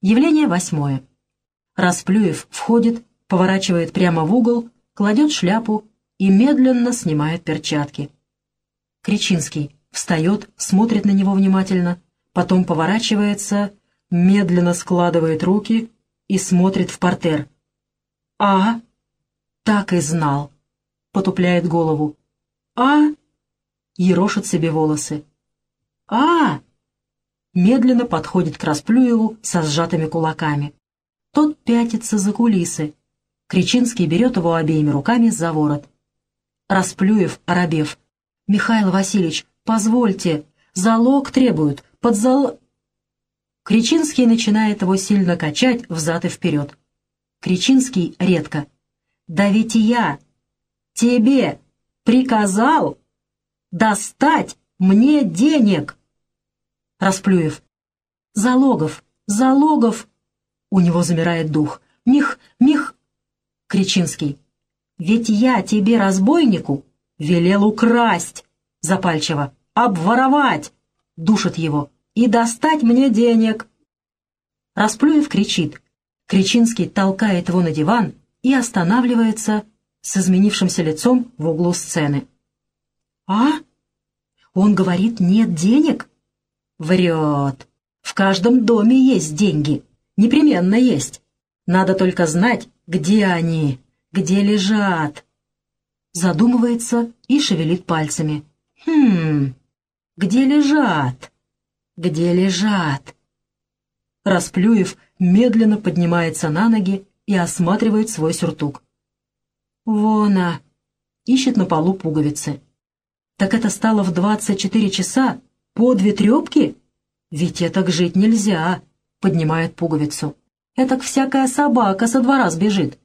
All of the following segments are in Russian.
Явление восьмое. Расплюев входит, поворачивает прямо в угол, кладет шляпу и медленно снимает перчатки. Кричинский встает, смотрит на него внимательно, потом поворачивается, медленно складывает руки и смотрит в портер. «А?» «Так и знал!» — потупляет голову. «А?» — ерошит себе волосы. «А?» Медленно подходит к Расплюеву со сжатыми кулаками. Тот пятится за кулисы. Кричинский берет его обеими руками за ворот. Расплюев, оробев. «Михаил Васильевич, позвольте, залог требуют, под зал...» Кричинский начинает его сильно качать взад и вперед. Кричинский редко. «Да ведь я тебе приказал достать мне денег!» Расплюев. «Залогов! Залогов!» У него замирает дух. «Мих! Мих!» Кричинский. «Ведь я тебе, разбойнику, велел украсть!» Запальчиво. «Обворовать!» Душит его и достать мне денег!» Расплюев кричит. Кричинский толкает его на диван и останавливается с изменившимся лицом в углу сцены. «А? Он говорит, нет денег?» «Врет. В каждом доме есть деньги. Непременно есть. Надо только знать, где они, где лежат». Задумывается и шевелит пальцами. «Хм, где лежат?» где лежат. Расплюев медленно поднимается на ноги и осматривает свой сюртук. Вона! Ищет на полу пуговицы. Так это стало в двадцать четыре часа? По две трепки? Ведь так жить нельзя, поднимает пуговицу. Этак всякая собака со двора сбежит.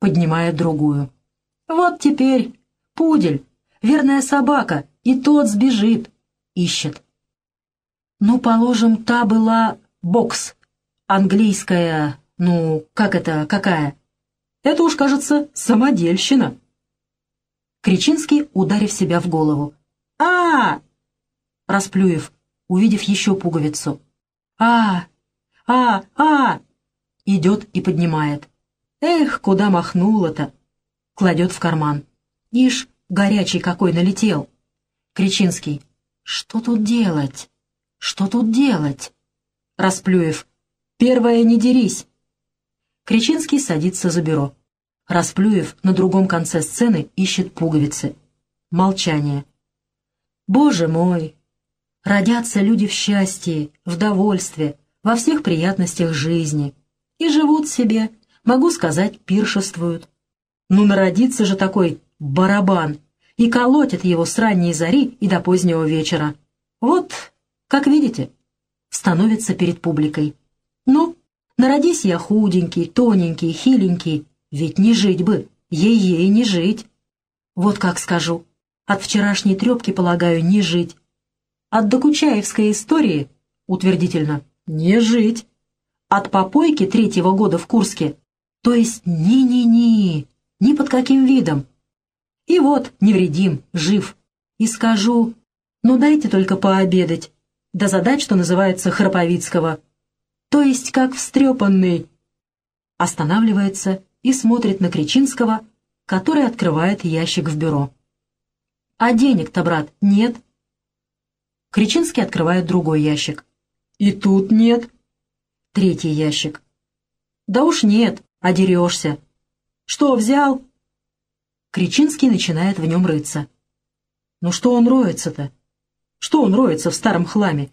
Поднимает другую. Вот теперь пудель, верная собака, и тот сбежит. Ищет. Ну, положим, та была бокс. Английская, ну, как это, какая? Это уж, кажется, самодельщина. Кричинский, ударив себя в голову. а, Расплюев, увидев еще пуговицу. а а а Идет и поднимает. Эх, куда махнула-то? Кладет в карман. Ишь, горячий какой налетел. Кричинский. Что тут делать? Что тут делать? Расплюев. Первое, не дерись. Кричинский садится за бюро. Расплюев на другом конце сцены ищет пуговицы. Молчание. Боже мой! Родятся люди в счастье, в довольстве, во всех приятностях жизни. И живут себе, могу сказать, пиршествуют. Ну, народится же такой барабан, и колотит его с ранней зари и до позднего вечера. Вот как видите, становится перед публикой. Ну, народись я худенький, тоненький, хиленький, ведь не жить бы, ей-ей не жить. Вот как скажу, от вчерашней трепки, полагаю, не жить. От докучаевской истории, утвердительно, не жить. От попойки третьего года в Курске, то есть ни-ни-ни, ни под каким видом. И вот, невредим, жив. И скажу, ну дайте только пообедать, до задач, что называется, Храповицкого. То есть как встрепанный. Останавливается и смотрит на Кричинского, который открывает ящик в бюро. «А денег-то, брат, нет?» Кричинский открывает другой ящик. «И тут нет». Третий ящик. «Да уж нет, а дерешься». «Что, взял?» Кричинский начинает в нем рыться. «Ну что он роется-то? Что он роется в старом хламе?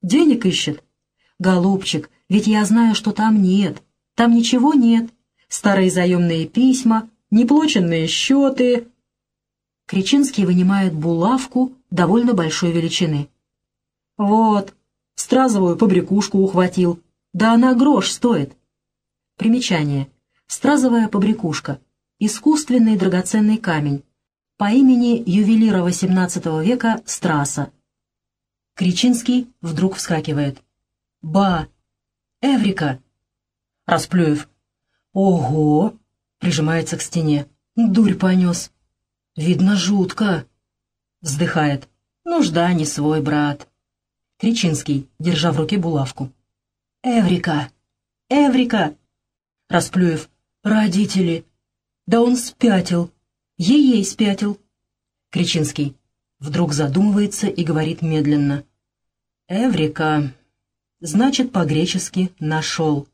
Денег ищет? Голубчик, ведь я знаю, что там нет. Там ничего нет. Старые заемные письма, неплоченные счеты. Кричинский вынимает булавку довольно большой величины. Вот, стразовую побрякушку ухватил. Да она грош стоит. Примечание. Стразовая побрякушка. Искусственный драгоценный камень. По имени ювелира XVIII века Страса. Кричинский вдруг вскакивает. «Ба! Эврика!» Расплюев. «Ого!» — прижимается к стене. «Дурь понес!» «Видно, жутко!» Вздыхает. «Нужда не свой, брат!» Кричинский, держа в руке булавку. «Эврика!» Эврика!» Расплюев. «Родители! Да он спятил! Ей-ей спятил!» Кричинский вдруг задумывается и говорит медленно. «Эврика! Значит, по-гречески «нашел».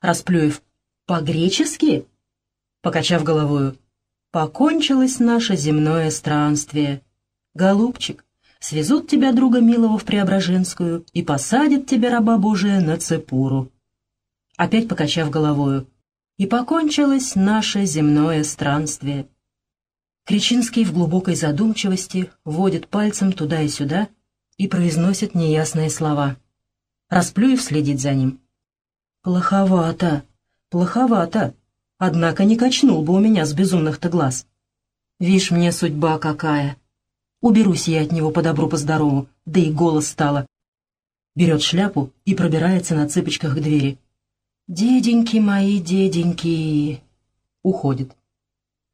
Расплюев. «По-гречески?» Покачав головою. «Покончилось наше земное странствие. Голубчик, свезут тебя, друга милого, в Преображенскую и посадят тебя, раба Божия, на цепуру». Опять покачав головою. «И покончилось наше земное странствие». Кричинский в глубокой задумчивости водит пальцем туда и сюда и произносит неясные слова. Расплюев следит за ним. «Плоховато, плоховато. Однако не качнул бы у меня с безумных-то глаз. Вишь мне судьба какая. Уберусь я от него по добру, по здорову, да и голос стало». Берет шляпу и пробирается на цыпочках к двери. «Деденьки мои, деденьки!» Уходит.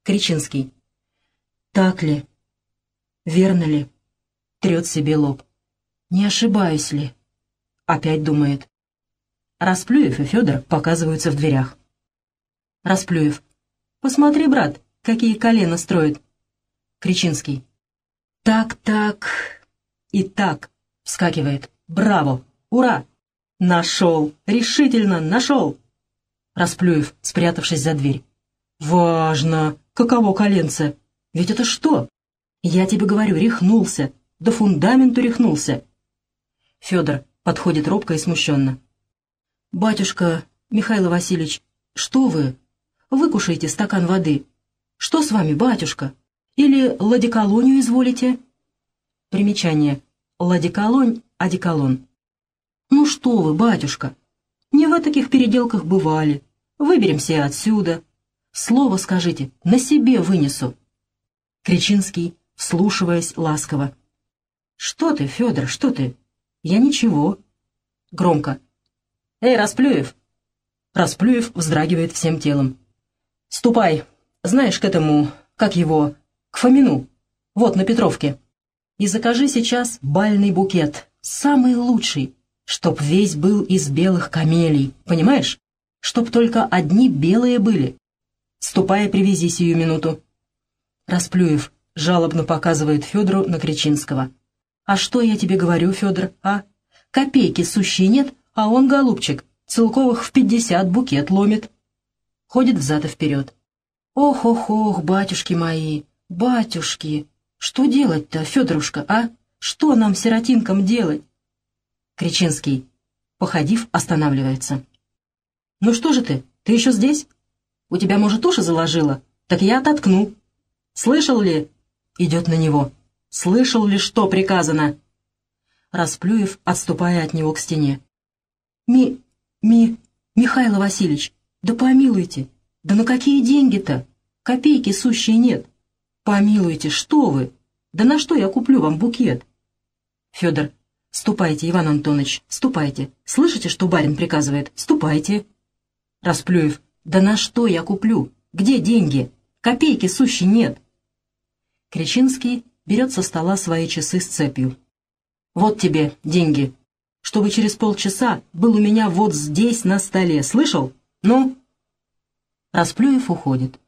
Кричинский. Так ли? Верно ли? Трет себе лоб. Не ошибаюсь ли? Опять думает. Расплюев и Федор показываются в дверях. Расплюев. «Посмотри, брат, какие колено строит!» Кричинский. «Так, так и так!» Вскакивает. «Браво! Ура! Нашел! Решительно нашел!» Расплюев, спрятавшись за дверь. «Важно! Каково коленце!» Ведь это что? Я тебе говорю, рехнулся. До фундаменту рехнулся. Федор подходит робко и смущенно. «Батюшка, Михаил Васильевич, что вы? Выкушайте стакан воды. Что с вами, батюшка? Или ладиколонию изволите?» Примечание. Ладиколонь, одеколон. «Ну что вы, батюшка, не в таких переделках бывали. Выберемся отсюда. Слово скажите, на себе вынесу». Кричинский, вслушиваясь ласково. «Что ты, Федор, что ты? Я ничего». Громко. «Эй, Расплюев!» Расплюев вздрагивает всем телом. «Ступай, знаешь, к этому, как его, к Фомину, вот на Петровке, и закажи сейчас бальный букет, самый лучший, чтоб весь был из белых камелий, понимаешь? Чтоб только одни белые были. Ступай привези сию минуту». Расплюев жалобно показывает Федору на Кричинского. «А что я тебе говорю, Федор, а? Копейки сущие нет, а он, голубчик, целковых в пятьдесят букет ломит». Ходит взад и вперед. «Ох-ох-ох, батюшки мои, батюшки! Что делать-то, Федорушка, а? Что нам, сиротинкам, делать?» Кричинский, походив, останавливается. «Ну что же ты, ты еще здесь? У тебя, может, уши заложило? Так я ототкну». Слышал ли?» Идет на него. «Слышал ли, что приказано?» Расплюев, отступая от него к стене. «Ми... ми... Михаил Васильевич, да помилуйте! Да на какие деньги-то? Копейки сущие нет. Помилуйте, что вы? Да на что я куплю вам букет?» Федор, «Ступайте, Иван Антонович, ступайте. Слышите, что барин приказывает? Ступайте». Расплюев, «Да на что я куплю? Где деньги? Копейки сущей нет». Кричинский берет со стола свои часы с цепью. «Вот тебе деньги, чтобы через полчаса был у меня вот здесь на столе, слышал? Ну?» Расплюев уходит.